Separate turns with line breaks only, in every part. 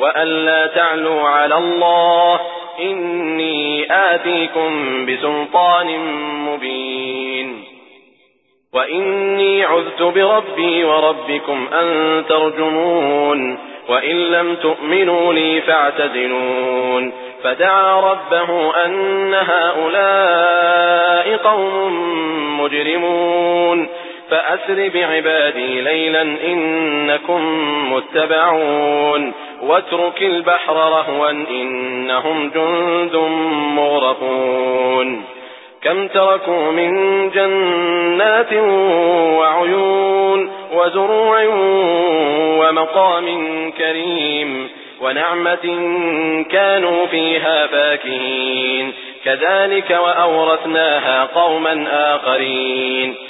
وأن لا تعلوا على الله إني آتيكم بسلطان مبين وإني عذت بربي وربكم أن ترجمون وإن لم تؤمنوا لي فاعتزلون فدعا ربه أن هؤلاء قوم مجرمون فأسر بعبادي ليلا إنكم متبعون واترك البحر رهوا إنهم جند مغرقون. كم تركوا من جنات وعيون وزروع ومقام كريم ونعمة كانوا فيها فاكهين. كذلك وأورثناها قوما آخرين.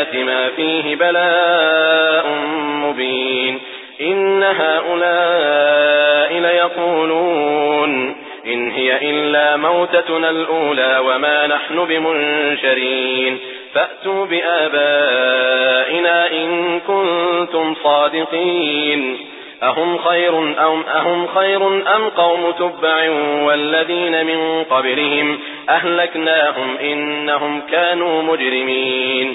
الآيات ما فيه بلاء مبين إن هؤلاء ليقولون إن هي إلا موتتنا الأولى وما نحن بمنشرين فأتوا بآبائنا إن كنتم صادقين أهم خير أم, أهم خير أم قوم تبع والذين من قبلهم أهلكناهم إنهم كانوا مجرمين